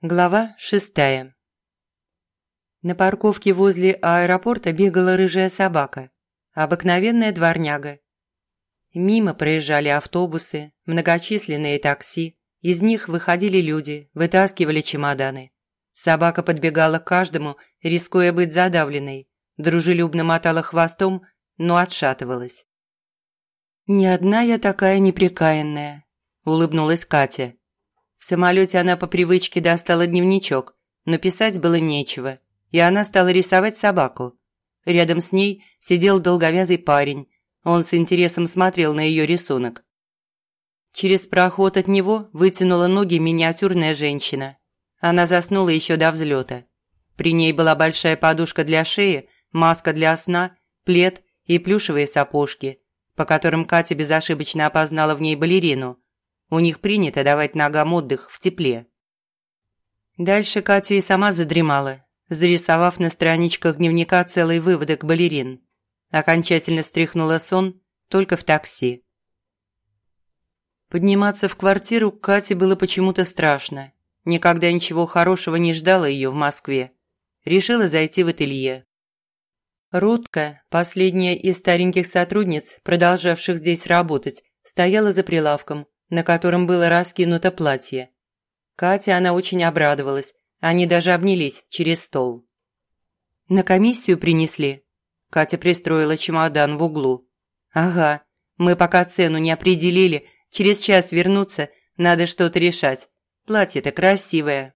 Глава шестая. На парковке возле аэропорта бегала рыжая собака, обыкновенная дворняга. Мимо проезжали автобусы, многочисленные такси, из них выходили люди, вытаскивали чемоданы. Собака подбегала к каждому, рискуя быть задавленной, дружелюбно мотала хвостом, но отшатывалась. «Не одна я такая неприкаянная», – улыбнулась Катя. В самолете она по привычке достала дневничок, но писать было нечего, и она стала рисовать собаку. Рядом с ней сидел долговязый парень. Он с интересом смотрел на ее рисунок. Через проход от него вытянула ноги миниатюрная женщина. Она заснула еще до взлета. При ней была большая подушка для шеи, маска для сна, плед и плюшевые сапожки, по которым Катя безошибочно опознала в ней балерину – у них принято давать ногам отдых в тепле. Дальше Катя и сама задремала, зарисовав на страничках дневника целый выводок балерин. Окончательно стряхнула сон только в такси. Подниматься в квартиру Кате было почему-то страшно. Никогда ничего хорошего не ждала ее в Москве. Решила зайти в ателье. Рудка, последняя из стареньких сотрудниц, продолжавших здесь работать, стояла за прилавком на котором было раскинуто платье. Катя она очень обрадовалась, они даже обнялись через стол. «На комиссию принесли?» Катя пристроила чемодан в углу. «Ага, мы пока цену не определили, через час вернуться, надо что-то решать. Платье-то красивое».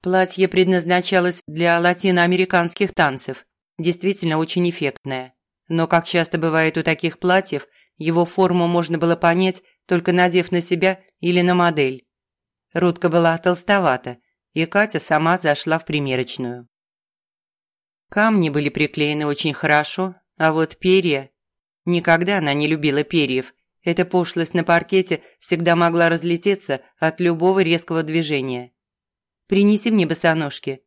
Платье предназначалось для латиноамериканских танцев, действительно очень эффектное. Но, как часто бывает у таких платьев, его форму можно было понять только надев на себя или на модель. Рудка была толстовата, и Катя сама зашла в примерочную. Камни были приклеены очень хорошо, а вот перья... Никогда она не любила перьев. Эта пошлость на паркете всегда могла разлететься от любого резкого движения. «Принеси мне босоножки».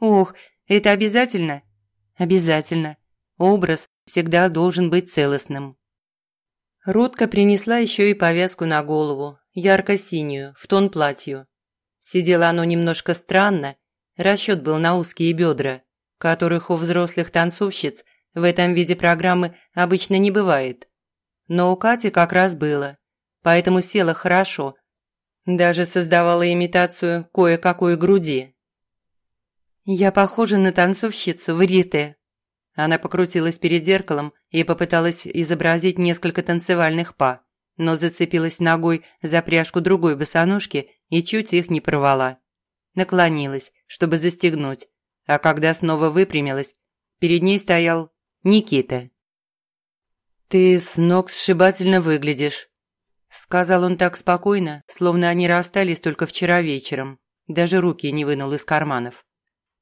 «Ох, это обязательно?» «Обязательно. Образ всегда должен быть целостным». Рудка принесла еще и повязку на голову, ярко-синюю, в тон платью. Сидело оно немножко странно, расчет был на узкие бедра, которых у взрослых танцовщиц в этом виде программы обычно не бывает. Но у Кати как раз было, поэтому села хорошо, даже создавала имитацию кое-какой груди. «Я похожа на танцовщицу в Рите», она покрутилась перед зеркалом и попыталась изобразить несколько танцевальных па, но зацепилась ногой за пряжку другой босоножки и чуть их не порвала. Наклонилась, чтобы застегнуть, а когда снова выпрямилась, перед ней стоял Никита. «Ты с ног сшибательно выглядишь», – сказал он так спокойно, словно они расстались только вчера вечером. Даже руки не вынул из карманов.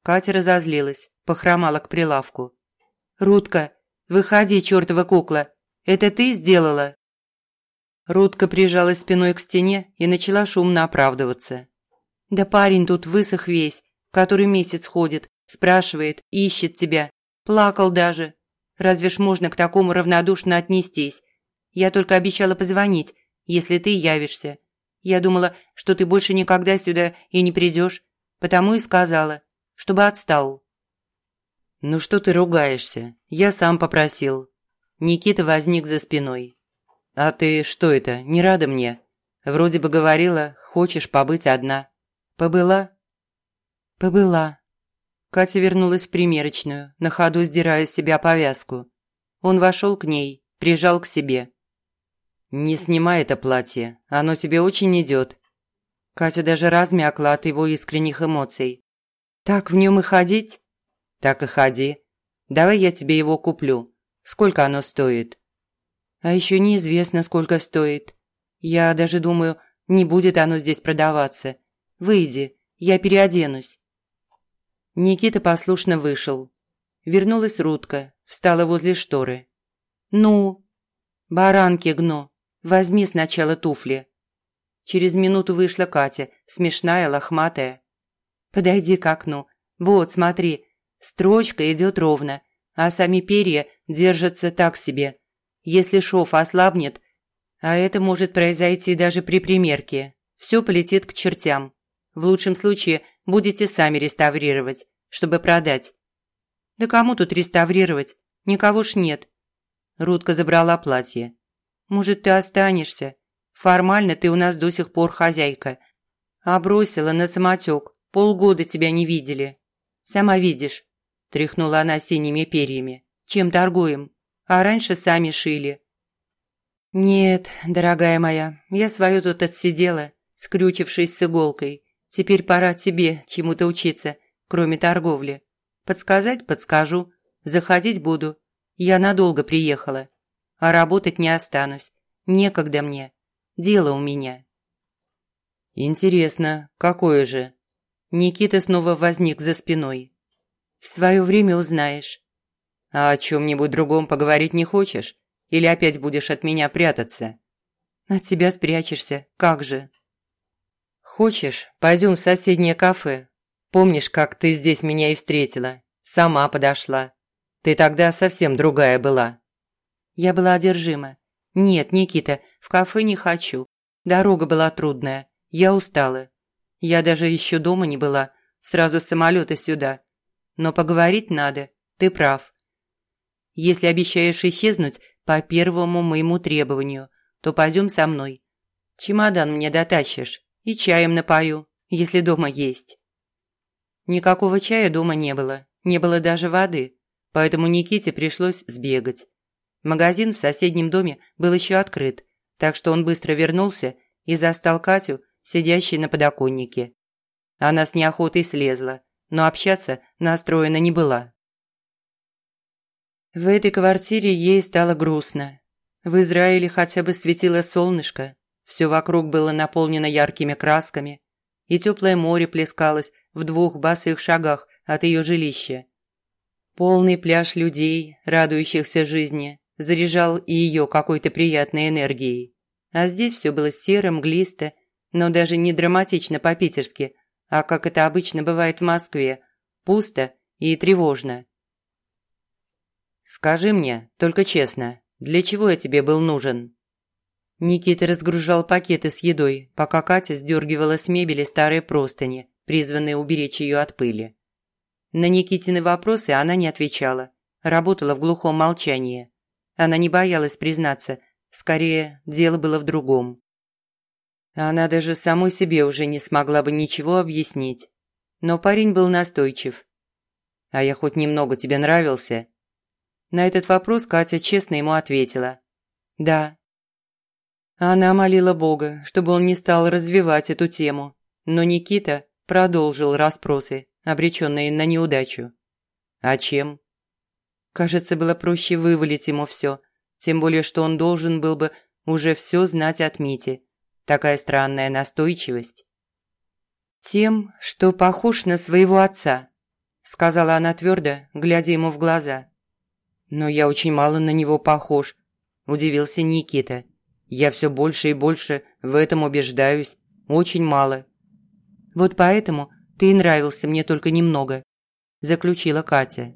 Катя разозлилась, похромала к прилавку. «Рудка, выходи, чертова кукла! Это ты сделала?» Рудка прижалась спиной к стене и начала шумно оправдываться. «Да парень тут высох весь, который месяц ходит, спрашивает, ищет тебя. Плакал даже. Разве ж можно к такому равнодушно отнестись? Я только обещала позвонить, если ты явишься. Я думала, что ты больше никогда сюда и не придешь, потому и сказала, чтобы отстал». «Ну что ты ругаешься? Я сам попросил». Никита возник за спиной. «А ты что это, не рада мне? Вроде бы говорила, хочешь побыть одна. Побыла?» «Побыла». Катя вернулась в примерочную, на ходу сдирая с себя повязку. Он вошел к ней, прижал к себе. «Не снимай это платье, оно тебе очень идет». Катя даже размякла от его искренних эмоций. «Так в нем и ходить?» «Так и ходи. Давай я тебе его куплю. Сколько оно стоит?» «А еще неизвестно, сколько стоит. Я даже думаю, не будет оно здесь продаваться. Выйди, я переоденусь». Никита послушно вышел. Вернулась Рудка, встала возле шторы. «Ну?» «Баранки гну. Возьми сначала туфли». Через минуту вышла Катя, смешная, лохматая. «Подойди к окну. Вот, смотри, Строчка идет ровно, а сами перья держатся так себе. Если шов ослабнет, а это может произойти даже при примерке, все полетит к чертям. В лучшем случае будете сами реставрировать, чтобы продать. Да кому тут реставрировать? Никого ж нет. Рудка забрала платье. Может, ты останешься? Формально ты у нас до сих пор хозяйка. А бросила на самотек. Полгода тебя не видели. Сама видишь. Тряхнула она синими перьями. Чем торгуем? А раньше сами шили. Нет, дорогая моя, я свою тут отсидела, скрючившись с иголкой. Теперь пора тебе чему-то учиться, кроме торговли. Подсказать подскажу. Заходить буду. Я надолго приехала. А работать не останусь. Некогда мне. Дело у меня. Интересно, какое же? Никита снова возник за спиной. В свое время узнаешь. А о чем-нибудь другом поговорить не хочешь? Или опять будешь от меня прятаться? От тебя спрячешься, как же? Хочешь, пойдем в соседнее кафе? Помнишь, как ты здесь меня и встретила? Сама подошла. Ты тогда совсем другая была. Я была одержима. Нет, Никита, в кафе не хочу. Дорога была трудная. Я устала. Я даже еще дома не была. Сразу с самолета сюда. Но поговорить надо. Ты прав. Если обещаешь исчезнуть по первому моему требованию, то пойдем со мной. Чемодан мне дотащишь и чаем напою, если дома есть. Никакого чая дома не было, не было даже воды, поэтому Никите пришлось сбегать. Магазин в соседнем доме был еще открыт, так что он быстро вернулся и застал Катю, сидящей на подоконнике. Она с неохотой слезла, но общаться настроена не была. В этой квартире ей стало грустно. В Израиле хотя бы светило солнышко, все вокруг было наполнено яркими красками, и теплое море плескалось в двух босых шагах от ее жилища. Полный пляж людей, радующихся жизни, заряжал и ее какой-то приятной энергией. А здесь все было серо, мглисто, но даже не драматично по-питерски, а как это обычно бывает в Москве, пусто и тревожно. «Скажи мне, только честно, для чего я тебе был нужен?» Никита разгружал пакеты с едой, пока Катя сдергивала с мебели старые простыни, призванные уберечь ее от пыли. На Никитины вопросы она не отвечала, работала в глухом молчании. Она не боялась признаться, скорее, дело было в другом. Она даже самой себе уже не смогла бы ничего объяснить. Но парень был настойчив. «А я хоть немного тебе нравился?» На этот вопрос Катя честно ему ответила. «Да, она молила Бога, чтобы он не стал развивать эту тему, но Никита продолжил расспросы, обреченные на неудачу. А чем? Кажется, было проще вывалить ему все, тем более, что он должен был бы уже все знать от Мити. Такая странная настойчивость. «Тем, что похож на своего отца», – сказала она твердо, глядя ему в глаза. «Но я очень мало на него похож», – удивился Никита. Я все больше и больше в этом убеждаюсь. Очень мало. Вот поэтому ты и нравился мне только немного», – заключила Катя.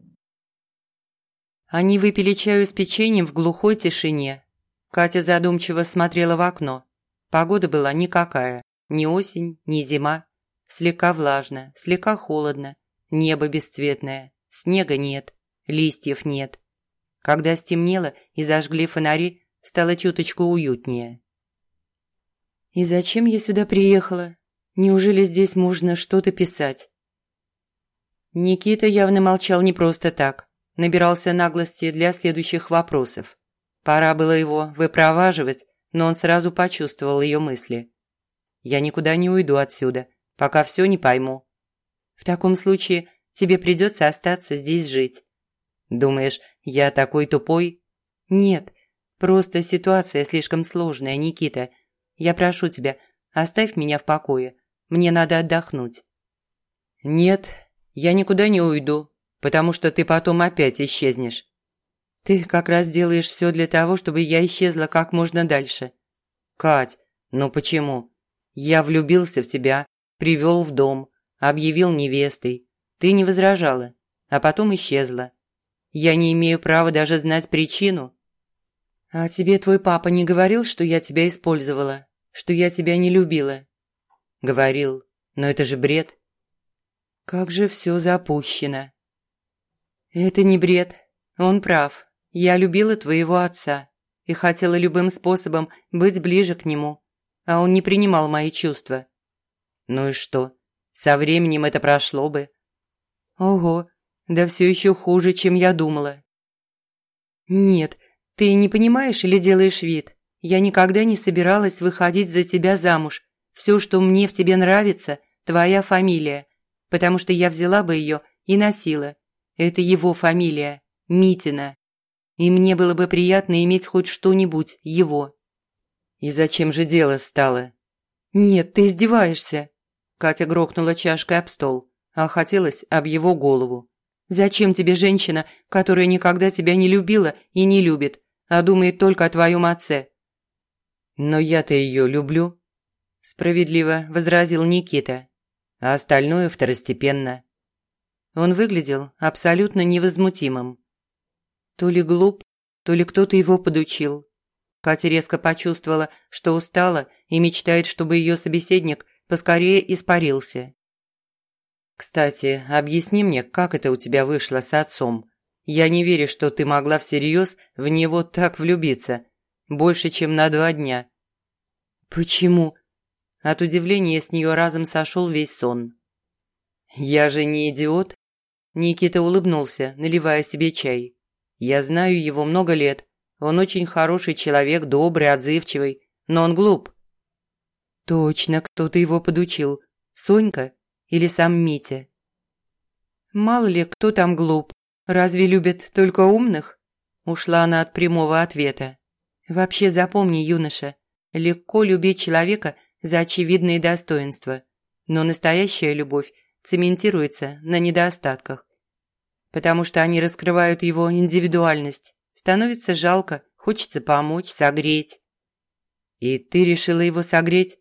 Они выпили чаю с печеньем в глухой тишине. Катя задумчиво смотрела в окно. Погода была никакая. Ни осень, ни зима. Слегка влажно, слегка холодно. Небо бесцветное. Снега нет. Листьев нет. Когда стемнело и зажгли фонари, стало чуточку уютнее. «И зачем я сюда приехала? Неужели здесь можно что-то писать?» Никита явно молчал не просто так, набирался наглости для следующих вопросов. Пора было его выпроваживать, но он сразу почувствовал ее мысли. «Я никуда не уйду отсюда, пока все не пойму. В таком случае тебе придется остаться здесь жить. Думаешь, я такой тупой? Нет, Просто ситуация слишком сложная, Никита. Я прошу тебя, оставь меня в покое. Мне надо отдохнуть». «Нет, я никуда не уйду, потому что ты потом опять исчезнешь. Ты как раз делаешь все для того, чтобы я исчезла как можно дальше. Кать, ну почему? Я влюбился в тебя, привел в дом, объявил невестой. Ты не возражала, а потом исчезла. Я не имею права даже знать причину. «А тебе твой папа не говорил, что я тебя использовала? Что я тебя не любила?» «Говорил. Но это же бред. Как же все запущено. Это не бред. Он прав. Я любила твоего отца и хотела любым способом быть ближе к нему, а он не принимал мои чувства. Ну и что? Со временем это прошло бы. Ого, да все еще хуже, чем я думала. Нет, ты не понимаешь или делаешь вид? Я никогда не собиралась выходить за тебя замуж. Все, что мне в тебе нравится, твоя фамилия. Потому что я взяла бы ее и носила. Это его фамилия, Митина. И мне было бы приятно иметь хоть что-нибудь его. И зачем же дело стало? Нет, ты издеваешься. Катя грохнула чашкой об стол, а хотелось об его голову. Зачем тебе женщина, которая никогда тебя не любила и не любит, а думает только о твоем отце? Но я-то ее люблю, справедливо возразил Никита. А остальное второстепенно. Он выглядел абсолютно невозмутимым. То ли глуп, то ли кто-то его подучил. Катя резко почувствовала, что устала и мечтает, чтобы ее собеседник поскорее испарился. «Кстати, объясни мне, как это у тебя вышло с отцом? Я не верю, что ты могла всерьез в него так влюбиться. Больше, чем на два дня». «Почему?» От удивления с нее разом сошел весь сон. «Я же не идиот?» Никита улыбнулся, наливая себе чай. «Я знаю его много лет. Он очень хороший человек, добрый, отзывчивый, но он глуп». «Точно, кто-то его подучил. Сонька?» или сам Митя. Мало ли, кто там глуп. Разве любят только умных? Ушла она от прямого ответа. Вообще запомни, юноша, легко любить человека за очевидные достоинства, но настоящая любовь цементируется на недостатках. Потому что они раскрывают его индивидуальность. Становится жалко, хочется помочь, согреть. И ты решила его согреть?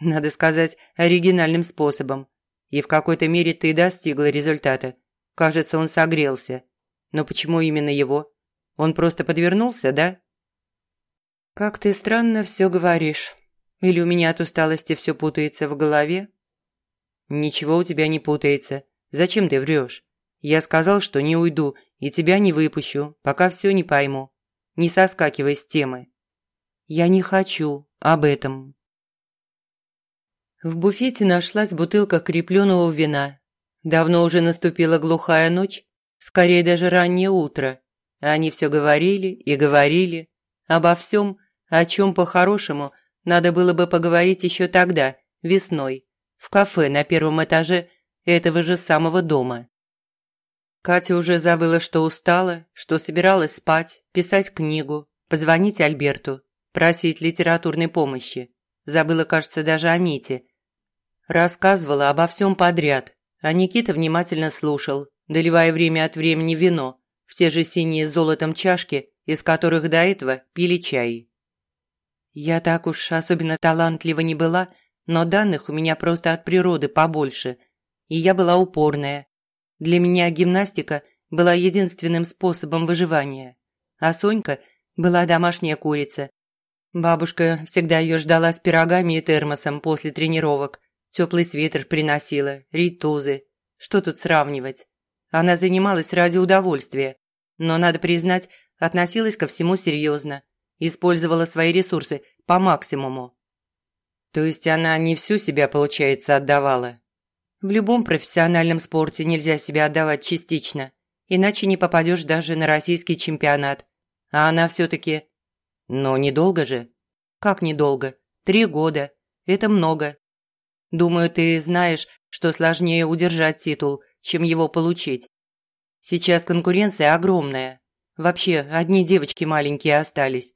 Надо сказать, оригинальным способом. И в какой-то мере ты достигла результата. Кажется, он согрелся. Но почему именно его? Он просто подвернулся, да? Как ты странно все говоришь. Или у меня от усталости все путается в голове? Ничего у тебя не путается. Зачем ты врешь? Я сказал, что не уйду и тебя не выпущу, пока все не пойму. Не соскакивай с темы. Я не хочу об этом. В буфете нашлась бутылка крепленного вина. Давно уже наступила глухая ночь, скорее даже раннее утро. Они все говорили и говорили обо всем, о чем по-хорошему надо было бы поговорить еще тогда, весной, в кафе на первом этаже этого же самого дома. Катя уже забыла, что устала, что собиралась спать, писать книгу, позвонить Альберту, просить литературной помощи. Забыла, кажется, даже о Мите – Рассказывала обо всем подряд, а Никита внимательно слушал, доливая время от времени вино в те же синие с золотом чашки, из которых до этого пили чай. Я так уж особенно талантлива не была, но данных у меня просто от природы побольше, и я была упорная. Для меня гимнастика была единственным способом выживания, а Сонька была домашняя курица. Бабушка всегда ее ждала с пирогами и термосом после тренировок, Теплый свитер приносила, ритузы. Что тут сравнивать? Она занималась ради удовольствия, но, надо признать, относилась ко всему серьезно. Использовала свои ресурсы по максимуму. То есть она не всю себя, получается, отдавала? В любом профессиональном спорте нельзя себя отдавать частично, иначе не попадешь даже на российский чемпионат. А она все-таки... Но недолго же. Как недолго? Три года. Это много. Думаю, ты знаешь, что сложнее удержать титул, чем его получить. Сейчас конкуренция огромная. Вообще, одни девочки маленькие остались.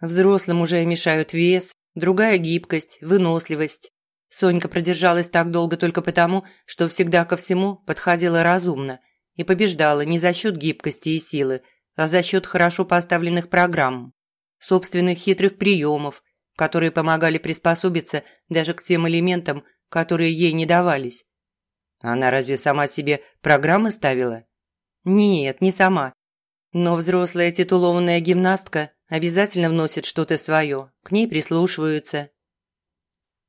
Взрослым уже мешают вес, другая гибкость, выносливость. Сонька продержалась так долго только потому, что всегда ко всему подходила разумно и побеждала не за счет гибкости и силы, а за счет хорошо поставленных программ, собственных хитрых приемов, которые помогали приспособиться даже к тем элементам, которые ей не давались. Она разве сама себе программы ставила? Нет, не сама. Но взрослая титулованная гимнастка обязательно вносит что-то свое, к ней прислушиваются.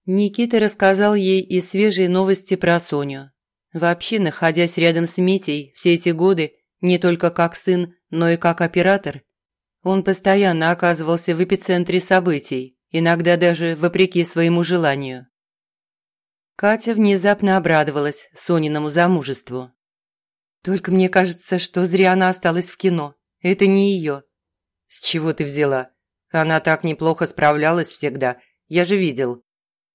Никита рассказал ей и свежие новости про Соню. Вообще, находясь рядом с Митей все эти годы, не только как сын, но и как оператор, он постоянно оказывался в эпицентре событий, иногда даже вопреки своему желанию. Катя внезапно обрадовалась Сониному замужеству. «Только мне кажется, что зря она осталась в кино. Это не ее». «С чего ты взяла? Она так неплохо справлялась всегда. Я же видел.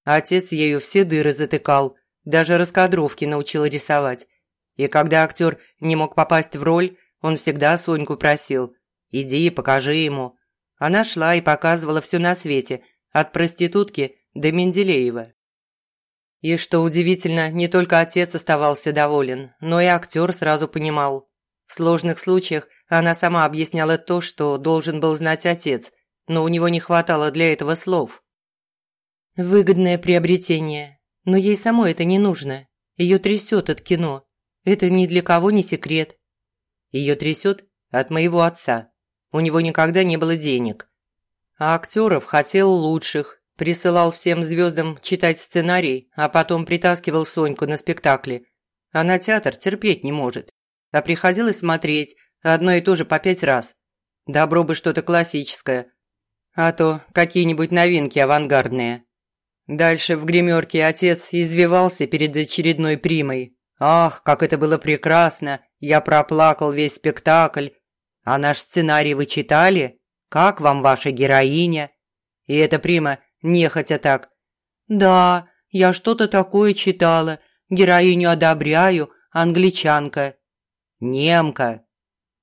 Отец ею все дыры затыкал, даже раскадровки научил рисовать. И когда актер не мог попасть в роль, он всегда Соньку просил «Иди, покажи ему». Она шла и показывала все на свете, от проститутки до Менделеева. И что удивительно, не только отец оставался доволен, но и актер сразу понимал. В сложных случаях она сама объясняла то, что должен был знать отец, но у него не хватало для этого слов. Выгодное приобретение. Но ей самой это не нужно. Ее трясет от кино. Это ни для кого не секрет. Ее трясет от моего отца. У него никогда не было денег. А актеров хотел лучших. Присылал всем звездам читать сценарий, а потом притаскивал Соньку на спектакли. А на театр терпеть не может. А приходилось смотреть одно и то же по пять раз. Добро бы что-то классическое. А то какие-нибудь новинки авангардные. Дальше в гримерке отец извивался перед очередной примой. Ах, как это было прекрасно! Я проплакал весь спектакль. А наш сценарий вы читали? Как вам ваша героиня? И эта прима нехотя так. Да, я что-то такое читала. Героиню одобряю, англичанка. Немка.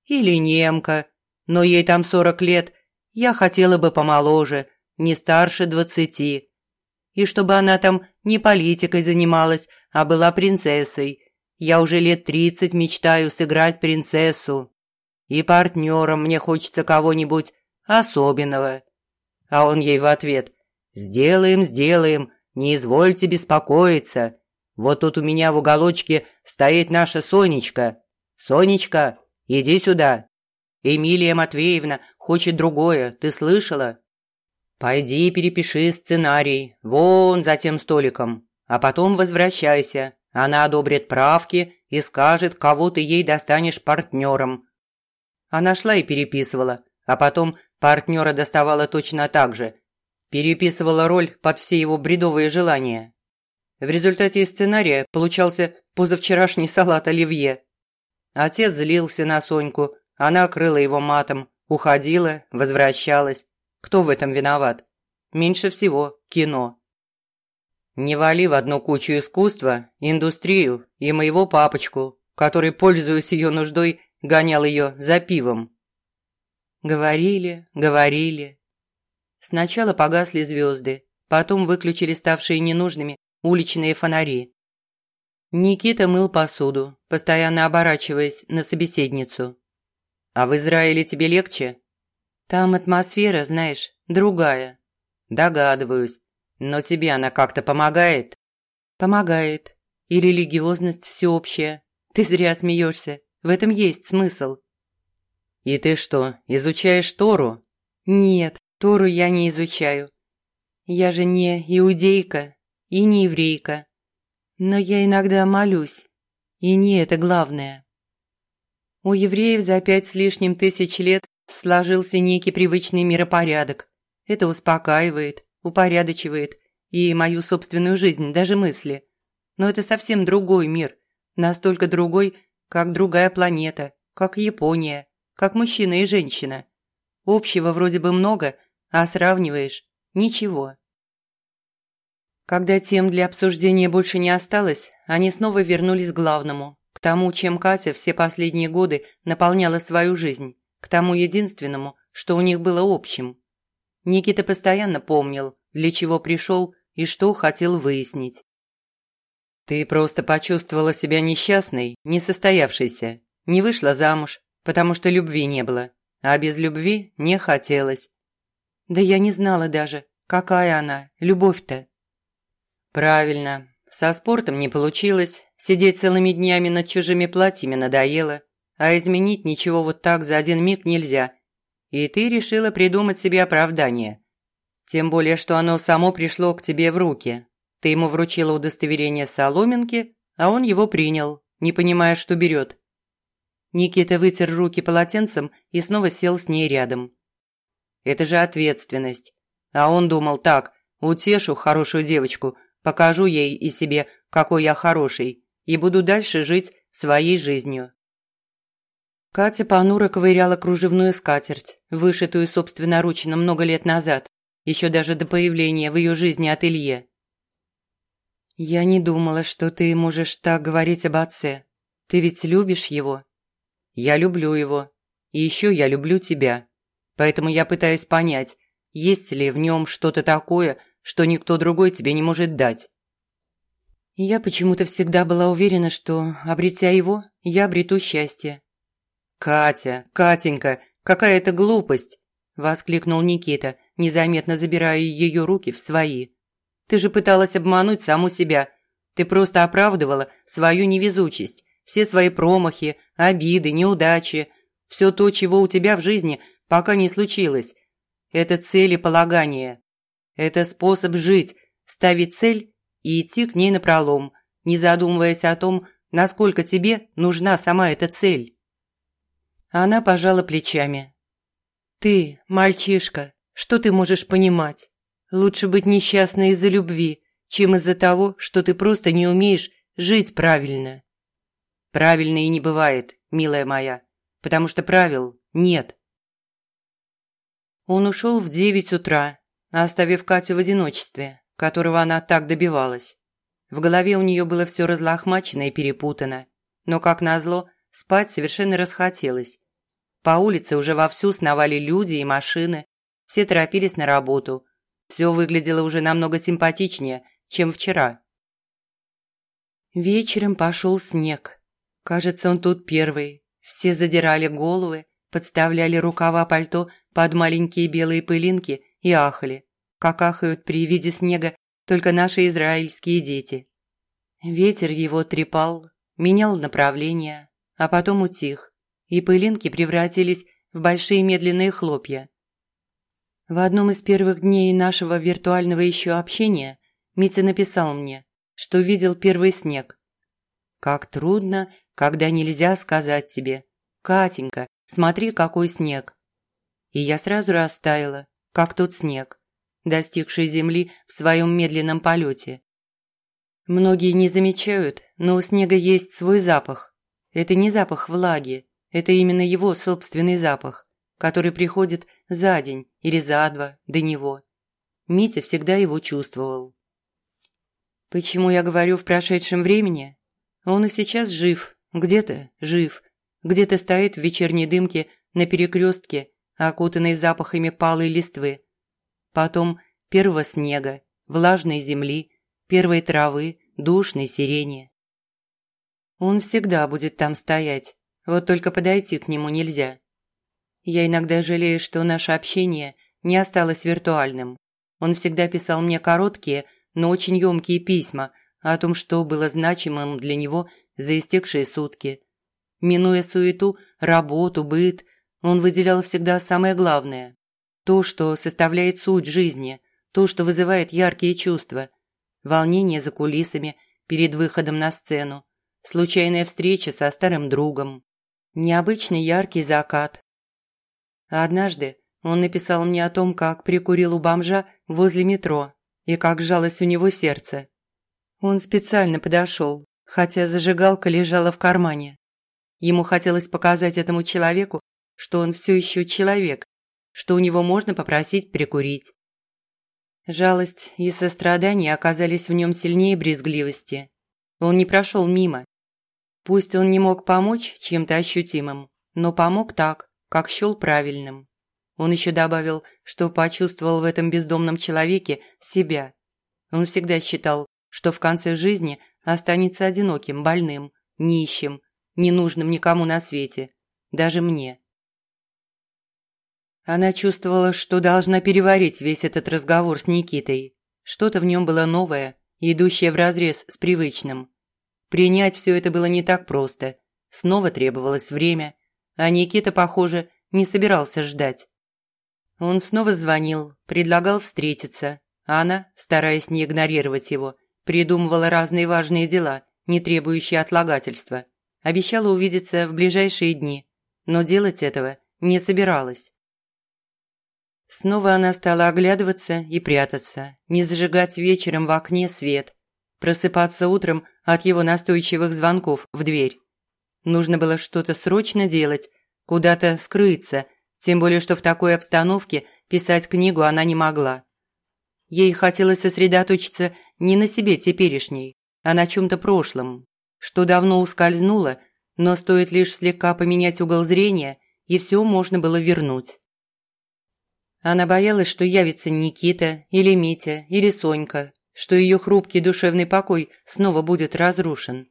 Или немка. Но ей там сорок лет. Я хотела бы помоложе, не старше двадцати и чтобы она там не политикой занималась, а была принцессой. Я уже лет тридцать мечтаю сыграть принцессу. И партнером мне хочется кого-нибудь особенного». А он ей в ответ «Сделаем, сделаем, не извольте беспокоиться. Вот тут у меня в уголочке стоит наша Сонечка. Сонечка, иди сюда. Эмилия Матвеевна хочет другое, ты слышала?» «Пойди перепиши сценарий, вон за тем столиком, а потом возвращайся. Она одобрит правки и скажет, кого ты ей достанешь партнером». Она шла и переписывала, а потом партнера доставала точно так же. Переписывала роль под все его бредовые желания. В результате из сценария получался позавчерашний салат оливье. Отец злился на Соньку, она крыла его матом, уходила, возвращалась. Кто в этом виноват? Меньше всего кино. Не вали в одну кучу искусства, индустрию и моего папочку, который, пользуясь ее нуждой, гонял ее за пивом. Говорили, говорили. Сначала погасли звезды, потом выключили ставшие ненужными уличные фонари. Никита мыл посуду, постоянно оборачиваясь на собеседницу. «А в Израиле тебе легче?» Там атмосфера, знаешь, другая. Догадываюсь. Но тебе она как-то помогает? Помогает. И религиозность всеобщая. Ты зря смеешься. В этом есть смысл. И ты что, изучаешь Тору? Нет, Тору я не изучаю. Я же не иудейка и не еврейка. Но я иногда молюсь. И не это главное. У евреев за пять с лишним тысяч лет Сложился некий привычный миропорядок. Это успокаивает, упорядочивает и мою собственную жизнь, даже мысли. Но это совсем другой мир, настолько другой, как другая планета, как Япония, как мужчина и женщина. Общего вроде бы много, а сравниваешь – ничего. Когда тем для обсуждения больше не осталось, они снова вернулись к главному, к тому, чем Катя все последние годы наполняла свою жизнь к тому единственному, что у них было общим. Никита постоянно помнил, для чего пришел и что хотел выяснить. «Ты просто почувствовала себя несчастной, несостоявшейся, не вышла замуж, потому что любви не было, а без любви не хотелось». «Да я не знала даже, какая она, любовь-то». «Правильно, со спортом не получилось, сидеть целыми днями над чужими платьями надоело, а изменить ничего вот так за один миг нельзя. И ты решила придумать себе оправдание. Тем более, что оно само пришло к тебе в руки. Ты ему вручила удостоверение соломинки, а он его принял, не понимая, что берет. Никита вытер руки полотенцем и снова сел с ней рядом. Это же ответственность. А он думал так, утешу хорошую девочку, покажу ей и себе, какой я хороший, и буду дальше жить своей жизнью. Катя понуро ковыряла кружевную скатерть, вышитую собственноручно много лет назад, еще даже до появления в ее жизни ателье. «Я не думала, что ты можешь так говорить об отце. Ты ведь любишь его?» «Я люблю его. И еще я люблю тебя. Поэтому я пытаюсь понять, есть ли в нем что-то такое, что никто другой тебе не может дать». Я почему-то всегда была уверена, что, обретя его, я обрету счастье. «Катя, Катенька, какая это глупость!» – воскликнул Никита, незаметно забирая ее руки в свои. «Ты же пыталась обмануть саму себя. Ты просто оправдывала свою невезучесть, все свои промахи, обиды, неудачи, все то, чего у тебя в жизни пока не случилось. Это целеполагание. Это способ жить, ставить цель и идти к ней напролом, не задумываясь о том, насколько тебе нужна сама эта цель. Она пожала плечами. «Ты, мальчишка, что ты можешь понимать? Лучше быть несчастной из-за любви, чем из-за того, что ты просто не умеешь жить правильно». «Правильно и не бывает, милая моя, потому что правил нет». Он ушел в девять утра, оставив Катю в одиночестве, которого она так добивалась. В голове у нее было все разлохмачено и перепутано, но, как назло, Спать совершенно расхотелось. По улице уже вовсю сновали люди и машины. Все торопились на работу. Все выглядело уже намного симпатичнее, чем вчера. Вечером пошел снег. Кажется, он тут первый. Все задирали головы, подставляли рукава пальто под маленькие белые пылинки и ахали, как ахают при виде снега только наши израильские дети. Ветер его трепал, менял направление, а потом утих, и пылинки превратились в большие медленные хлопья. В одном из первых дней нашего виртуального еще общения Митя написал мне, что видел первый снег. «Как трудно, когда нельзя сказать тебе, Катенька, смотри, какой снег!» И я сразу растаяла, как тот снег, достигший земли в своем медленном полете. Многие не замечают, но у снега есть свой запах, это не запах влаги, это именно его собственный запах, который приходит за день или за два до него. Митя всегда его чувствовал. Почему я говорю в прошедшем времени? Он и сейчас жив, где-то жив, где-то стоит в вечерней дымке на перекрестке, окутанной запахами палой листвы. Потом первого снега, влажной земли, первой травы, душной сирени. Он всегда будет там стоять, вот только подойти к нему нельзя. Я иногда жалею, что наше общение не осталось виртуальным. Он всегда писал мне короткие, но очень емкие письма о том, что было значимым для него за истекшие сутки. Минуя суету, работу, быт, он выделял всегда самое главное. То, что составляет суть жизни, то, что вызывает яркие чувства. Волнение за кулисами перед выходом на сцену, случайная встреча со старым другом, необычный яркий закат. Однажды он написал мне о том, как прикурил у бомжа возле метро и как сжалось у него сердце. Он специально подошел, хотя зажигалка лежала в кармане. Ему хотелось показать этому человеку, что он все еще человек, что у него можно попросить прикурить. Жалость и сострадание оказались в нем сильнее брезгливости. Он не прошел мимо. Пусть он не мог помочь чем-то ощутимым, но помог так, как счел правильным. Он еще добавил, что почувствовал в этом бездомном человеке себя. Он всегда считал, что в конце жизни останется одиноким, больным, нищим, ненужным никому на свете, даже мне. Она чувствовала, что должна переварить весь этот разговор с Никитой. Что-то в нем было новое, идущее вразрез с привычным. Принять все это было не так просто. Снова требовалось время, а Никита, похоже, не собирался ждать. Он снова звонил, предлагал встретиться, а она, стараясь не игнорировать его, Придумывала разные важные дела, не требующие отлагательства. Обещала увидеться в ближайшие дни, но делать этого не собиралась. Снова она стала оглядываться и прятаться, не зажигать вечером в окне свет, просыпаться утром от его настойчивых звонков в дверь. Нужно было что-то срочно делать, куда-то скрыться, тем более что в такой обстановке писать книгу она не могла. Ей хотелось сосредоточиться не на себе теперешней, а на чем-то прошлом, что давно ускользнуло, но стоит лишь слегка поменять угол зрения, и все можно было вернуть. Она боялась, что явится Никита или Митя или Сонька, что ее хрупкий душевный покой снова будет разрушен.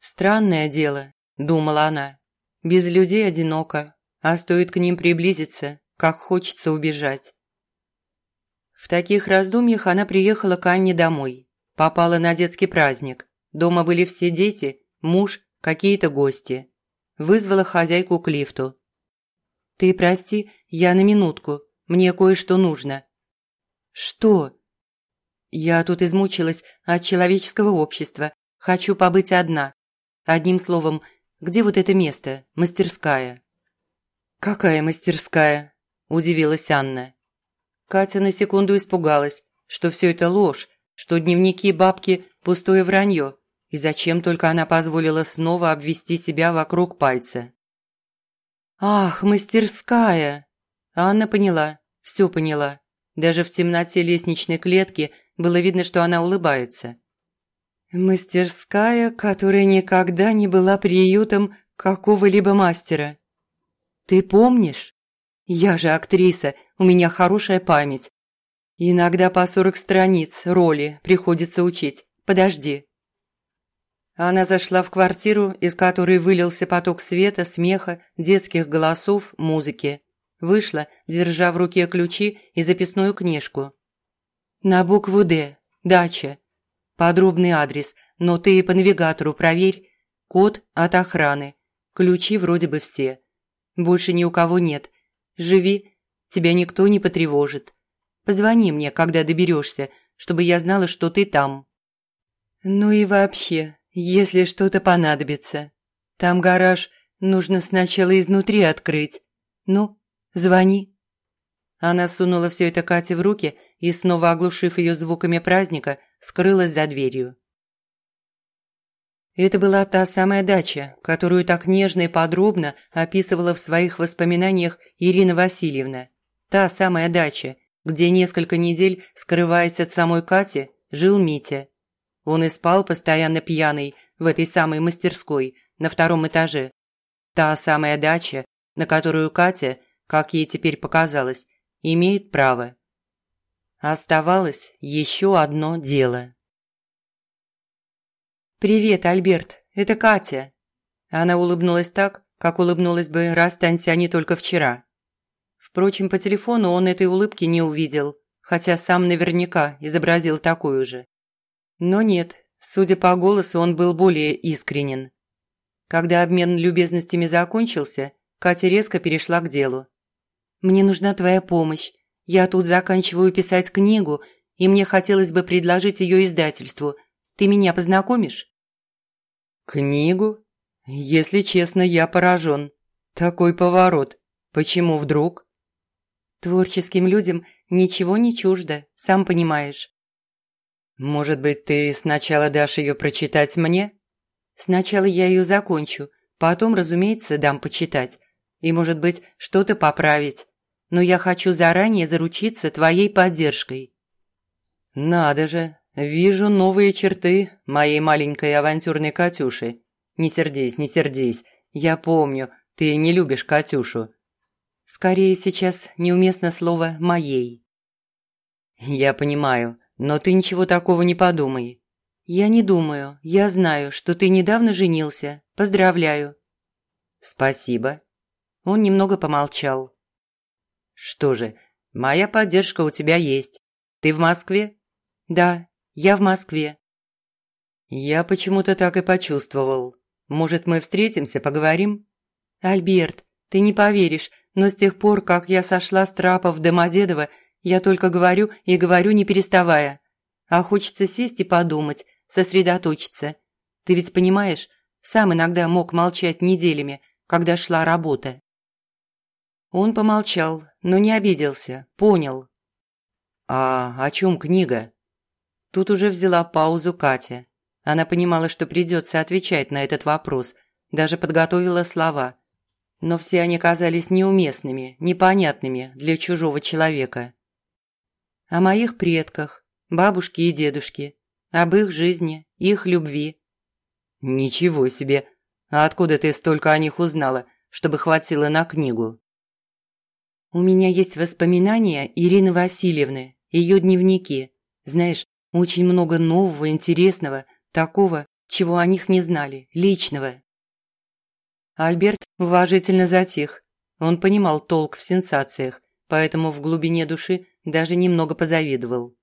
«Странное дело», – думала она. «Без людей одиноко, а стоит к ним приблизиться, как хочется убежать». В таких раздумьях она приехала к Анне домой. Попала на детский праздник. Дома были все дети, муж, какие-то гости. Вызвала хозяйку к лифту. «Ты прости, я на минутку. Мне кое-что нужно». «Что?» «Я тут измучилась от человеческого общества. Хочу побыть одна. Одним словом, где вот это место, мастерская?» «Какая мастерская?» – удивилась Анна. Катя на секунду испугалась, что все это ложь, что дневники бабки – пустое вранье, и зачем только она позволила снова обвести себя вокруг пальца. «Ах, мастерская!» Анна поняла, все поняла. Даже в темноте лестничной клетки было видно, что она улыбается. «Мастерская, которая никогда не была приютом какого-либо мастера. Ты помнишь? Я же актриса, у меня хорошая память. Иногда по сорок страниц роли приходится учить. Подожди, она зашла в квартиру, из которой вылился поток света, смеха, детских голосов, музыки. Вышла, держа в руке ключи и записную книжку. «На букву «Д». Дача. Подробный адрес, но ты по навигатору проверь. Код от охраны. Ключи вроде бы все. Больше ни у кого нет. Живи, тебя никто не потревожит. Позвони мне, когда доберешься, чтобы я знала, что ты там». «Ну и вообще, если что-то понадобится. Там гараж нужно сначала изнутри открыть. Ну, звони». Она сунула все это Кате в руки и, снова оглушив ее звуками праздника, скрылась за дверью. Это была та самая дача, которую так нежно и подробно описывала в своих воспоминаниях Ирина Васильевна. Та самая дача, где несколько недель, скрываясь от самой Кати, жил Митя. Он и спал постоянно пьяный в этой самой мастерской на втором этаже. Та самая дача, на которую Катя, как ей теперь показалось, имеет право. Оставалось еще одно дело. «Привет, Альберт, это Катя». Она улыбнулась так, как улыбнулась бы, расстанься они только вчера. Впрочем, по телефону он этой улыбки не увидел, хотя сам наверняка изобразил такую же. Но нет, судя по голосу, он был более искренен. Когда обмен любезностями закончился, Катя резко перешла к делу. «Мне нужна твоя помощь. Я тут заканчиваю писать книгу, и мне хотелось бы предложить ее издательству. Ты меня познакомишь?» «Книгу? Если честно, я поражен. Такой поворот. Почему вдруг?» «Творческим людям ничего не чуждо, сам понимаешь. «Может быть, ты сначала дашь ее прочитать мне?» «Сначала я ее закончу, потом, разумеется, дам почитать. И, может быть, что-то поправить. Но я хочу заранее заручиться твоей поддержкой». «Надо же, вижу новые черты моей маленькой авантюрной Катюши. Не сердись, не сердись. Я помню, ты не любишь Катюшу». «Скорее сейчас неуместно слово «моей». «Я понимаю». Но ты ничего такого не подумай. Я не думаю. Я знаю, что ты недавно женился. Поздравляю. Спасибо. Он немного помолчал. Что же, моя поддержка у тебя есть. Ты в Москве? Да, я в Москве. Я почему-то так и почувствовал. Может, мы встретимся, поговорим? Альберт, ты не поверишь, но с тех пор, как я сошла с трапа в Домодедово, я только говорю и говорю, не переставая. а хочется сесть и подумать, сосредоточиться. Ты ведь понимаешь, сам иногда мог молчать неделями, когда шла работа. Он помолчал, но не обиделся, понял. «А о чем книга?» Тут уже взяла паузу Катя. Она понимала, что придется отвечать на этот вопрос, даже подготовила слова. Но все они казались неуместными, непонятными для чужого человека. О моих предках, бабушке и дедушке, об их жизни, их любви. «Ничего себе! А откуда ты столько о них узнала, чтобы хватило на книгу?» «У меня есть воспоминания Ирины Васильевны, ее дневники. Знаешь, очень много нового, интересного, такого, чего о них не знали, личного». Альберт уважительно затих. Он понимал толк в сенсациях, поэтому в глубине души даже немного позавидовал.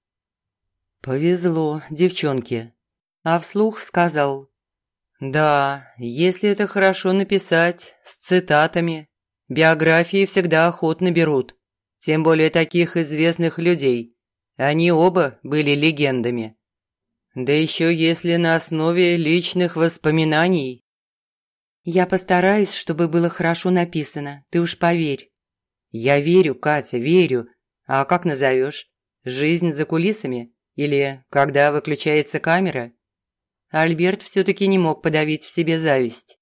«Повезло, девчонке», а вслух сказал. «Да, если это хорошо написать, с цитатами, биографии всегда охотно берут, тем более таких известных людей. Они оба были легендами. Да еще если на основе личных воспоминаний». «Я постараюсь, чтобы было хорошо написано, ты уж поверь». «Я верю, Катя, верю. А как назовешь? Жизнь за кулисами?» Или когда выключается камера? Альберт все-таки не мог подавить в себе зависть.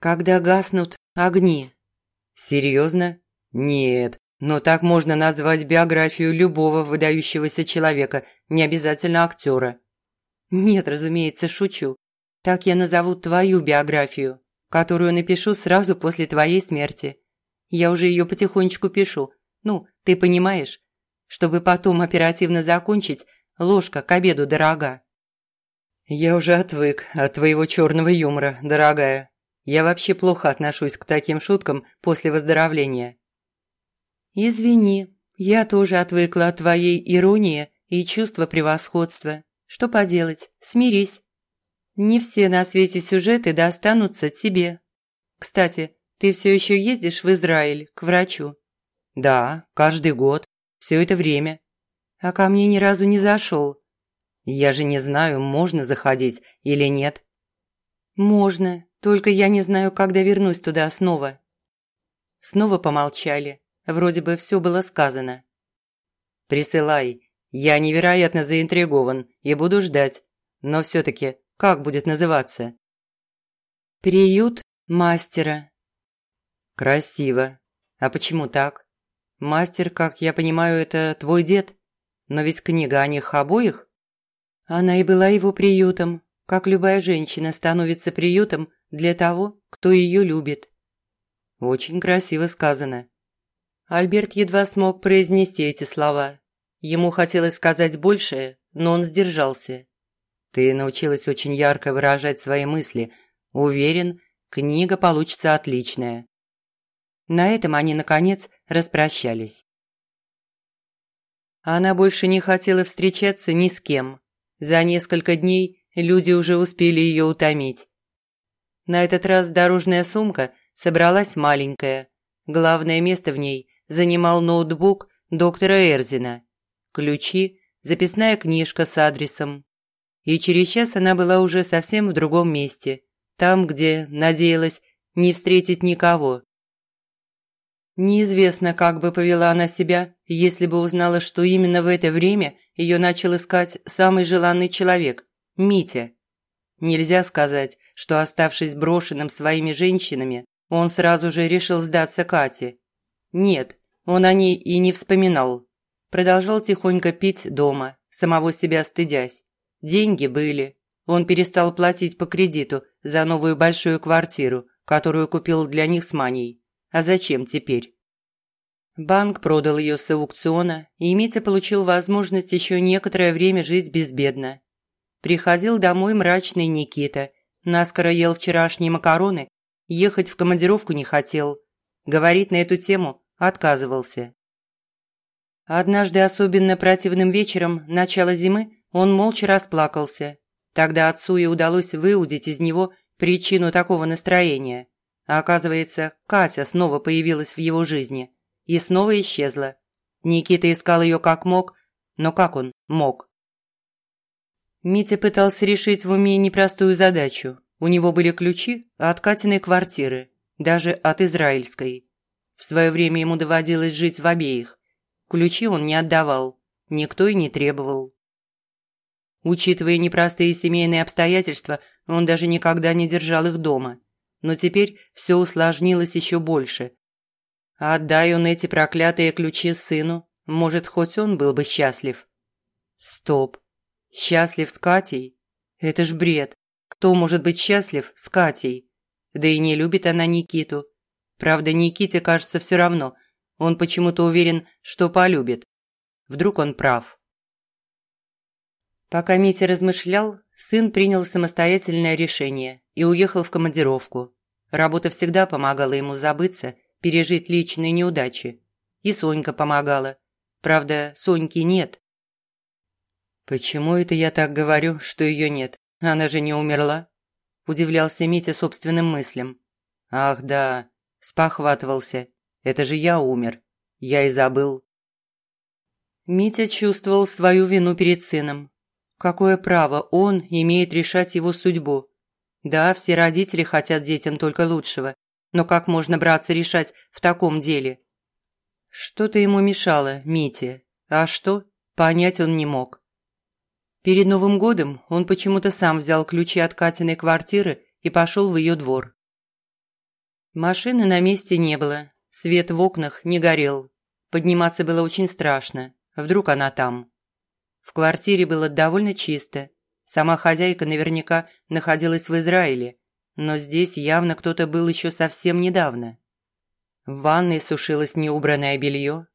Когда гаснут огни. Серьезно? Нет, но так можно назвать биографию любого выдающегося человека, не обязательно актера. Нет, разумеется, шучу. Так я назову твою биографию, которую напишу сразу после твоей смерти. Я уже ее потихонечку пишу. Ну, ты понимаешь, чтобы потом оперативно закончить, ложка к обеду дорога. Я уже отвык от твоего черного юмора, дорогая. Я вообще плохо отношусь к таким шуткам после выздоровления. Извини, я тоже отвыкла от твоей иронии и чувства превосходства. Что поделать, смирись. Не все на свете сюжеты достанутся тебе. Кстати, ты все еще ездишь в Израиль к врачу? Да, каждый год. Все это время. А ко мне ни разу не зашел. Я же не знаю, можно заходить или нет. Можно, только я не знаю, когда вернусь туда снова. Снова помолчали. Вроде бы все было сказано. Присылай. Я невероятно заинтригован и буду ждать. Но все-таки, как будет называться? Приют мастера. Красиво. А почему так? Мастер, как я понимаю, это твой дед? Но ведь книга о них обоих? Она и была его приютом, как любая женщина становится приютом для того, кто ее любит. Очень красиво сказано. Альберт едва смог произнести эти слова. Ему хотелось сказать большее, но он сдержался. Ты научилась очень ярко выражать свои мысли. Уверен, книга получится отличная. На этом они, наконец, распрощались. Она больше не хотела встречаться ни с кем. За несколько дней люди уже успели ее утомить. На этот раз дорожная сумка собралась маленькая. Главное место в ней занимал ноутбук доктора Эрзина, ключи, записная книжка с адресом. И через час она была уже совсем в другом месте, там, где надеялась не встретить никого. Неизвестно, как бы повела она себя, если бы узнала, что именно в это время ее начал искать самый желанный человек – Митя. Нельзя сказать, что, оставшись брошенным своими женщинами, он сразу же решил сдаться Кате. Нет, он о ней и не вспоминал. Продолжал тихонько пить дома, самого себя стыдясь. Деньги были. Он перестал платить по кредиту за новую большую квартиру, которую купил для них с Маней. А зачем теперь? Банк продал ее с аукциона, и Митя получил возможность еще некоторое время жить безбедно. Приходил домой мрачный Никита, наскоро ел вчерашние макароны, ехать в командировку не хотел. Говорить на эту тему отказывался. Однажды особенно противным вечером начала зимы он молча расплакался. Тогда отцу и удалось выудить из него причину такого настроения. А оказывается, Катя снова появилась в его жизни и снова исчезла. Никита искал ее как мог, но как он мог? Митя пытался решить в уме непростую задачу. У него были ключи от Катиной квартиры, даже от израильской. В свое время ему доводилось жить в обеих. Ключи он не отдавал, никто и не требовал. Учитывая непростые семейные обстоятельства, он даже никогда не держал их дома. Но теперь все усложнилось еще больше. Отдай он эти проклятые ключи сыну, может, хоть он был бы счастлив. Стоп. Счастлив с Катей? Это ж бред. Кто может быть счастлив с Катей? Да и не любит она Никиту. Правда, Никите кажется все равно. Он почему-то уверен, что полюбит. Вдруг он прав. Пока Митя размышлял, сын принял самостоятельное решение и уехал в командировку. Работа всегда помогала ему забыться, пережить личные неудачи. И Сонька помогала. Правда, Соньки нет. «Почему это я так говорю, что ее нет? Она же не умерла?» Удивлялся Митя собственным мыслям. «Ах да, спохватывался. Это же я умер. Я и забыл». Митя чувствовал свою вину перед сыном. Какое право он имеет решать его судьбу? Да, все родители хотят детям только лучшего, но как можно браться решать в таком деле? Что-то ему мешало, Мите, а что, понять он не мог. Перед Новым годом он почему-то сам взял ключи от Катиной квартиры и пошел в ее двор. Машины на месте не было, свет в окнах не горел. Подниматься было очень страшно, вдруг она там. В квартире было довольно чисто. Сама хозяйка наверняка находилась в Израиле, но здесь явно кто-то был еще совсем недавно. В ванной сушилось неубранное белье.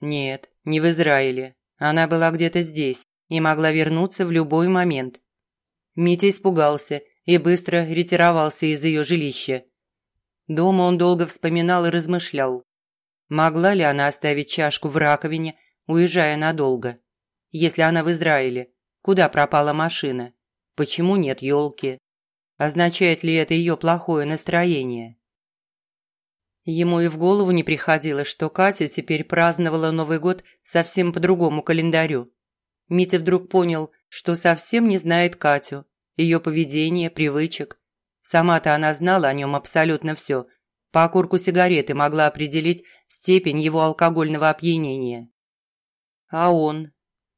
Нет, не в Израиле. Она была где-то здесь, и могла вернуться в любой момент. Митя испугался и быстро ретировался из ее жилища. Дома он долго вспоминал и размышлял. Могла ли она оставить чашку в раковине, уезжая надолго? Если она в Израиле, куда пропала машина? Почему нет елки? Означает ли это ее плохое настроение? Ему и в голову не приходило, что Катя теперь праздновала Новый год совсем по другому календарю. Митя вдруг понял, что совсем не знает Катю, ее поведение, привычек. Сама-то она знала о нем абсолютно все. По окурку сигареты могла определить степень его алкогольного опьянения. А он?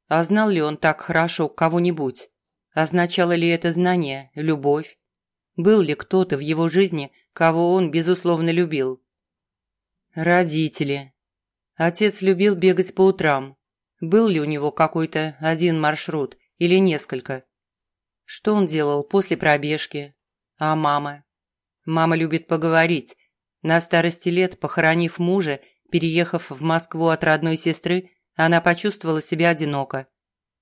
А знал ли он так хорошо кого-нибудь? Означало ли это знание любовь? Был ли кто-то в его жизни, кого он, безусловно, любил? Родители. Отец любил бегать по утрам, был ли у него какой-то один маршрут или несколько? Что он делал после пробежки? А мама? Мама любит поговорить. На старости лет, похоронив мужа, переехав в Москву от родной сестры, она почувствовала себя одиноко.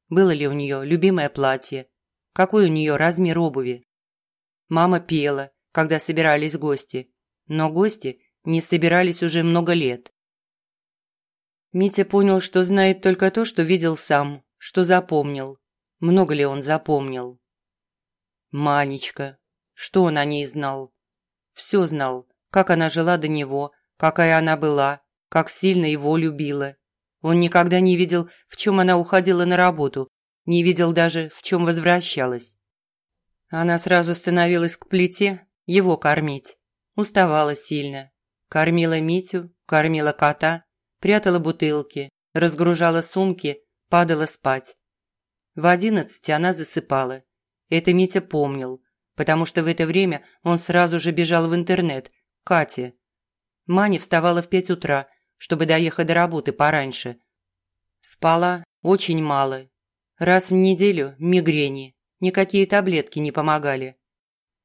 Было ли у нее любимое платье? Какой у нее размер обуви? Мама пела, когда собирались гости. Но гости не собирались уже много лет. Митя понял, что знает только то, что видел сам, что запомнил. Много ли он запомнил? Манечка. Что он о ней знал? Все знал. Как она жила до него, какая она была, как сильно его любила. Он никогда не видел, в чем она уходила на работу, не видел даже, в чем возвращалась. Она сразу становилась к плите, его кормить. Уставала сильно. Кормила Митю, кормила кота, прятала бутылки, разгружала сумки, падала спать. В одиннадцати она засыпала. Это Митя помнил, потому что в это время он сразу же бежал в интернет, к Кате. Маня вставала в пять утра, чтобы доехать до работы пораньше. Спала очень мало. Раз в неделю мигрени, никакие таблетки не помогали.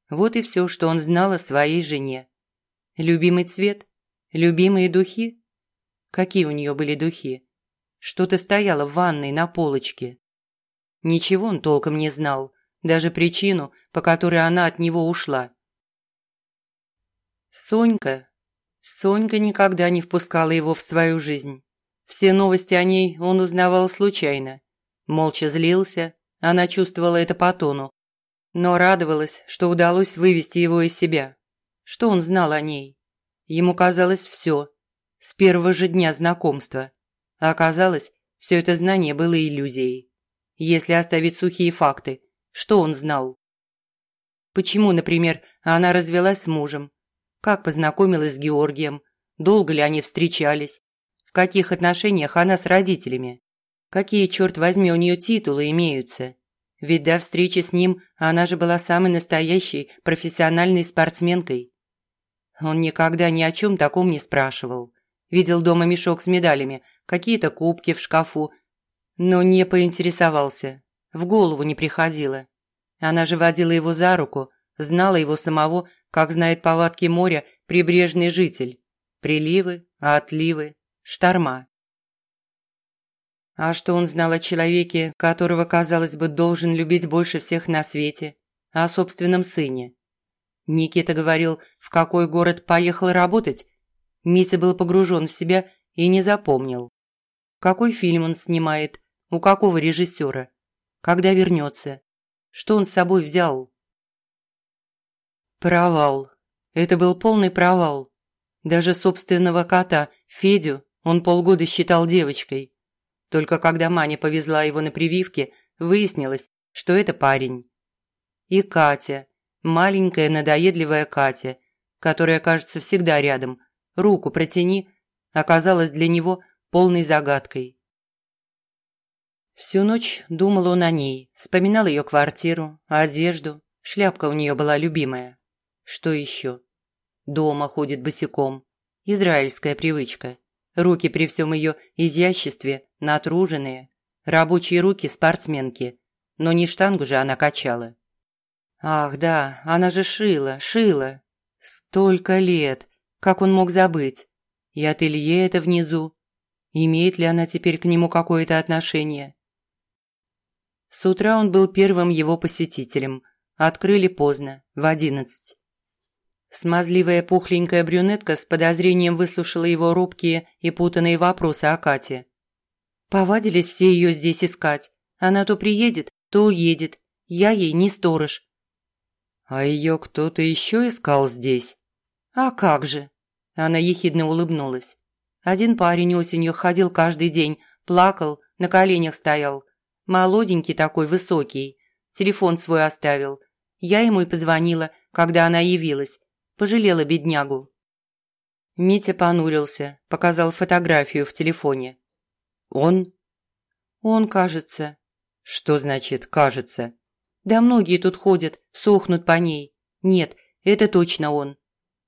Вот и все, что он знал о своей жене. Любимый цвет, любимые духи – Какие у нее были духи? Что-то стояло в ванной на полочке. Ничего он толком не знал, даже причину, по которой она от него ушла. Сонька. Сонька никогда не впускала его в свою жизнь. Все новости о ней он узнавал случайно. Молча злился, она чувствовала это по тону, но радовалась, что удалось вывести его из себя. Что он знал о ней? Ему казалось все, с первого же дня знакомства. А оказалось, все это знание было иллюзией. если оставить сухие факты. Что он знал? Почему, например, она развелась с мужем? Как познакомилась с Георгием? Долго ли они встречались? В каких отношениях она с родителями? Какие, черт возьми, у нее титулы имеются? Ведь до встречи с ним она же была самой настоящей профессиональной спортсменкой. Он никогда ни о чем таком не спрашивал. Видел дома мешок с медалями, какие-то кубки в шкафу, но не поинтересовался. В голову не приходило. Она же водила его за руку, знала его самого, как знает повадки моря прибрежный житель. Приливы, отливы, шторма. А что он знал о человеке, которого, казалось бы, должен любить больше всех на свете, о собственном сыне? Никита говорил, в какой город поехал работать. Митя был погружен в себя и не запомнил. Какой фильм он снимает, у какого режиссера, когда вернется, что он с собой взял. Провал. Это был полный провал. Даже собственного кота, Федю, он полгода считал девочкой. Только когда Маня повезла его на прививке, выяснилось, что это парень. И Катя, маленькая надоедливая Катя, которая, кажется, всегда рядом, руку протяни, оказалась для него полной загадкой. Всю ночь думал он о ней, вспоминал ее квартиру, одежду, шляпка у нее была любимая. Что еще? Дома ходит босиком. Израильская привычка. Руки при всем ее изяществе натруженные. Рабочие руки спортсменки. Но не штангу же она качала. Ах, да, она же шила, шила. Столько лет. Как он мог забыть? И ателье это внизу. Имеет ли она теперь к нему какое-то отношение? С утра он был первым его посетителем. Открыли поздно, в одиннадцать. Смазливая пухленькая брюнетка с подозрением выслушала его робкие и путанные вопросы о Кате. Повадились все ее здесь искать. Она то приедет, то уедет. Я ей не сторож. А ее кто-то еще искал здесь? А как же? Она ехидно улыбнулась. Один парень осенью ходил каждый день, плакал, на коленях стоял. Молоденький такой, высокий. Телефон свой оставил. Я ему и позвонила, когда она явилась. Пожалела беднягу. Митя понурился, показал фотографию в телефоне. «Он?» «Он, кажется». «Что значит «кажется»?» «Да многие тут ходят, сохнут по ней. Нет, это точно он.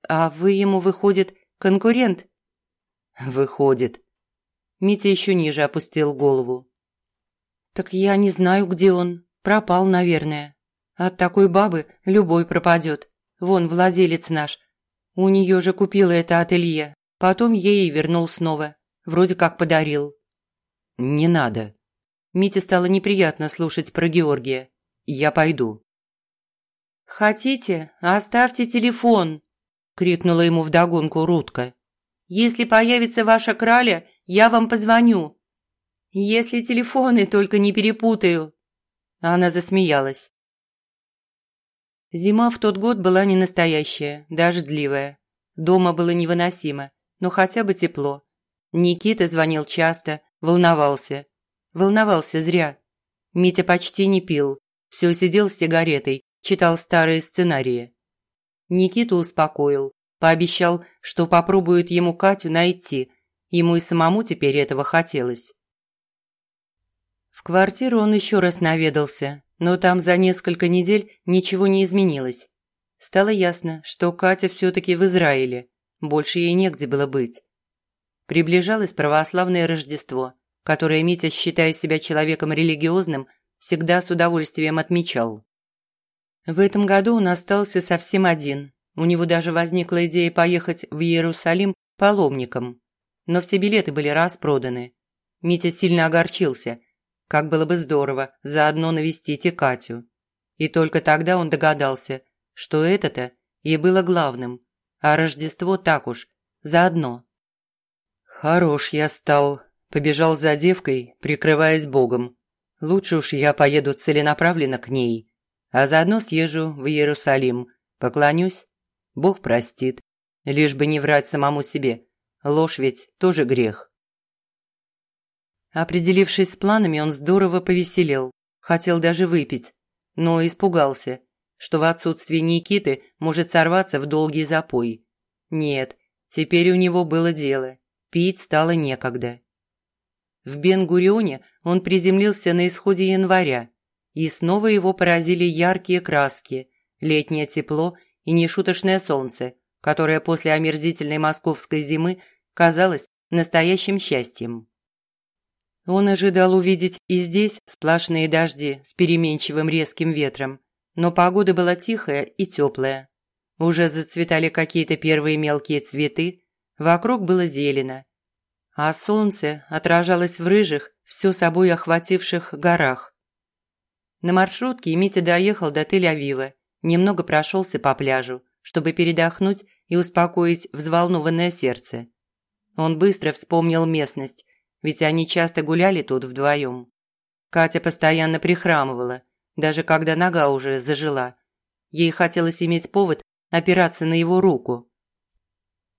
А вы ему, выходит, конкурент?» «Выходит». Митя еще ниже опустил голову. «Так я не знаю, где он. Пропал, наверное. От такой бабы любой пропадет. Вон владелец наш. У нее же купила это ателье. Потом ей вернул снова. Вроде как подарил. Не надо. Мите стало неприятно слушать про Георгия. Я пойду. «Хотите? Оставьте телефон!» – крикнула ему вдогонку Рутка. «Если появится ваша краля, я вам позвоню. Если телефоны только не перепутаю». Она засмеялась. Зима в тот год была не настоящая, дождливая. Дома было невыносимо, но хотя бы тепло. Никита звонил часто, волновался. Волновался зря. Митя почти не пил, все сидел с сигаретой, читал старые сценарии. Никита успокоил, пообещал, что попробует ему Катю найти. Ему и самому теперь этого хотелось. В квартиру он еще раз наведался, но там за несколько недель ничего не изменилось. Стало ясно, что Катя все-таки в Израиле, больше ей негде было быть. Приближалось православное Рождество, которое Митя, считая себя человеком религиозным, всегда с удовольствием отмечал. В этом году он остался совсем один. У него даже возникла идея поехать в Иерусалим паломником. Но все билеты были распроданы. Митя сильно огорчился – как было бы здорово заодно навестить и Катю. И только тогда он догадался, что это-то и было главным, а Рождество так уж, заодно. «Хорош я стал», – побежал за девкой, прикрываясь Богом. «Лучше уж я поеду целенаправленно к ней, а заодно съезжу в Иерусалим, поклонюсь. Бог простит, лишь бы не врать самому себе. Ложь ведь тоже грех». Определившись с планами, он здорово повеселел. хотел даже выпить, но испугался, что в отсутствие Никиты может сорваться в долгий запой. Нет, теперь у него было дело, пить стало некогда. В Бен-Гурионе он приземлился на исходе января, и снова его поразили яркие краски, летнее тепло и нешуточное солнце, которое после омерзительной московской зимы казалось настоящим счастьем. Он ожидал увидеть и здесь сплошные дожди с переменчивым резким ветром, но погода была тихая и теплая. Уже зацветали какие-то первые мелкие цветы, вокруг было зелено, а солнце отражалось в рыжих, все собой охвативших горах. На маршрутке Митя доехал до Тель-Авива, немного прошелся по пляжу, чтобы передохнуть и успокоить взволнованное сердце. Он быстро вспомнил местность, ведь они часто гуляли тут вдвоем. Катя постоянно прихрамывала, даже когда нога уже зажила. Ей хотелось иметь повод опираться на его руку.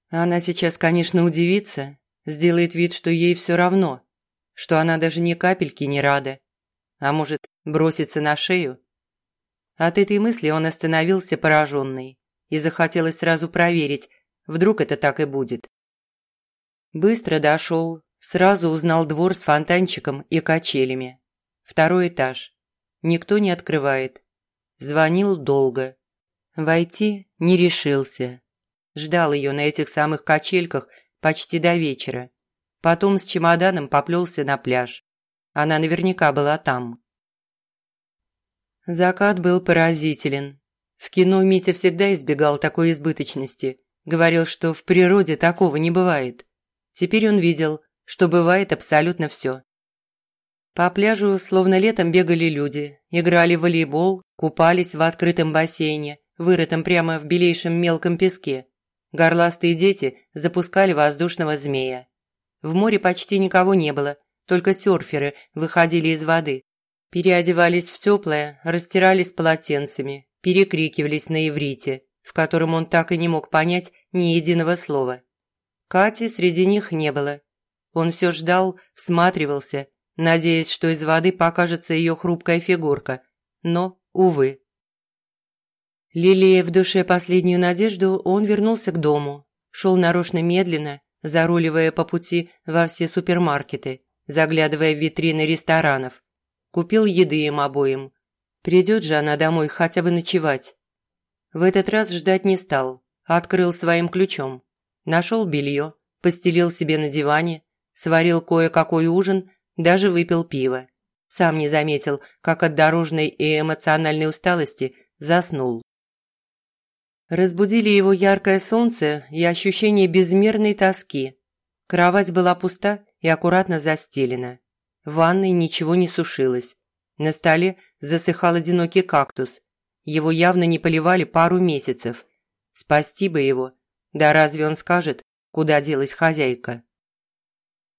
Она сейчас, конечно, удивится, сделает вид, что ей все равно, что она даже ни капельки не рада. А может, бросится на шею? От этой мысли он остановился пораженный и захотелось сразу проверить, вдруг это так и будет. Быстро дошел, сразу узнал двор с фонтанчиком и качелями. Второй этаж. Никто не открывает. Звонил долго. Войти не решился. Ждал ее на этих самых качельках почти до вечера. Потом с чемоданом поплелся на пляж. Она наверняка была там. Закат был поразителен. В кино Митя всегда избегал такой избыточности. Говорил, что в природе такого не бывает. Теперь он видел, что бывает абсолютно все. По пляжу словно летом бегали люди, играли в волейбол, купались в открытом бассейне, вырытом прямо в белейшем мелком песке. Горластые дети запускали воздушного змея. В море почти никого не было, только серферы выходили из воды. Переодевались в теплое, растирались полотенцами, перекрикивались на иврите, в котором он так и не мог понять ни единого слова. Кати среди них не было. Он все ждал, всматривался, надеясь, что из воды покажется ее хрупкая фигурка. Но, увы. Лелея в душе последнюю надежду, он вернулся к дому. Шел нарочно медленно, заруливая по пути во все супермаркеты, заглядывая в витрины ресторанов. Купил еды им обоим. Придет же она домой хотя бы ночевать. В этот раз ждать не стал, открыл своим ключом. Нашел белье, постелил себе на диване, сварил кое-какой ужин, даже выпил пиво. Сам не заметил, как от дорожной и эмоциональной усталости заснул. Разбудили его яркое солнце и ощущение безмерной тоски. Кровать была пуста и аккуратно застелена. В ванной ничего не сушилось. На столе засыхал одинокий кактус. Его явно не поливали пару месяцев. Спасти бы его. Да разве он скажет, куда делась хозяйка?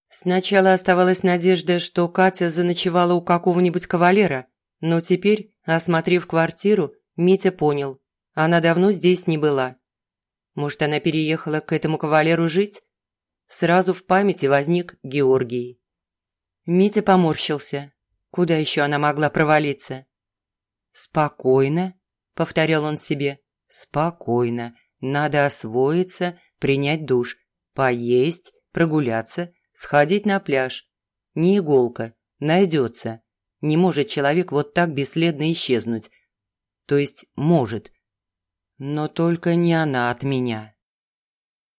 Сначала оставалась надежда, что Катя заночевала у какого-нибудь кавалера, но теперь, осмотрев квартиру, Митя понял, она давно здесь не была. Может, она переехала к этому кавалеру жить? Сразу в памяти возник Георгий. Митя поморщился. Куда еще она могла провалиться? «Спокойно», – повторял он себе, – «спокойно. Надо освоиться, принять душ, поесть, прогуляться, сходить на пляж. Не иголка, найдется. Не может человек вот так бесследно исчезнуть. То есть может, но только не она от меня.